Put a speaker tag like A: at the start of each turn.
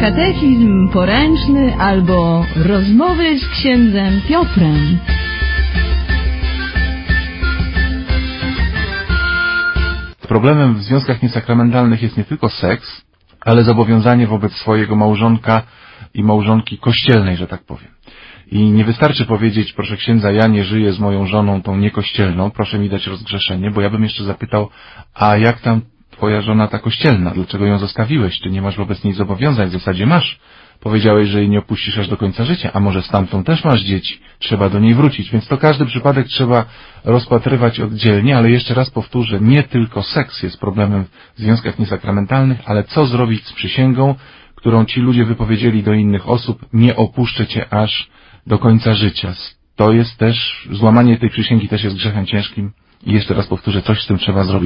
A: Katechizm poręczny albo rozmowy z księdzem Piotrem.
B: Problemem w związkach niesakramentalnych jest nie tylko seks, ale zobowiązanie wobec swojego małżonka i małżonki kościelnej, że tak powiem. I nie wystarczy powiedzieć, proszę księdza, ja nie żyję z moją żoną tą niekościelną, proszę mi dać rozgrzeszenie, bo ja bym jeszcze zapytał, a jak tam twoja żona ta kościelna, dlaczego ją zostawiłeś, czy nie masz wobec niej zobowiązań, w zasadzie masz. Powiedziałeś, że jej nie opuścisz aż do końca życia, a może stamtąd też masz dzieci, trzeba do niej wrócić, więc to każdy przypadek trzeba rozpatrywać oddzielnie, ale jeszcze raz powtórzę, nie tylko seks jest problemem w związkach niesakramentalnych, ale co zrobić z przysięgą, którą ci ludzie wypowiedzieli do innych osób, nie opuszczę cię aż do końca życia. To jest też, złamanie tej przysięgi też jest grzechem ciężkim i jeszcze raz powtórzę, coś z tym trzeba zrobić.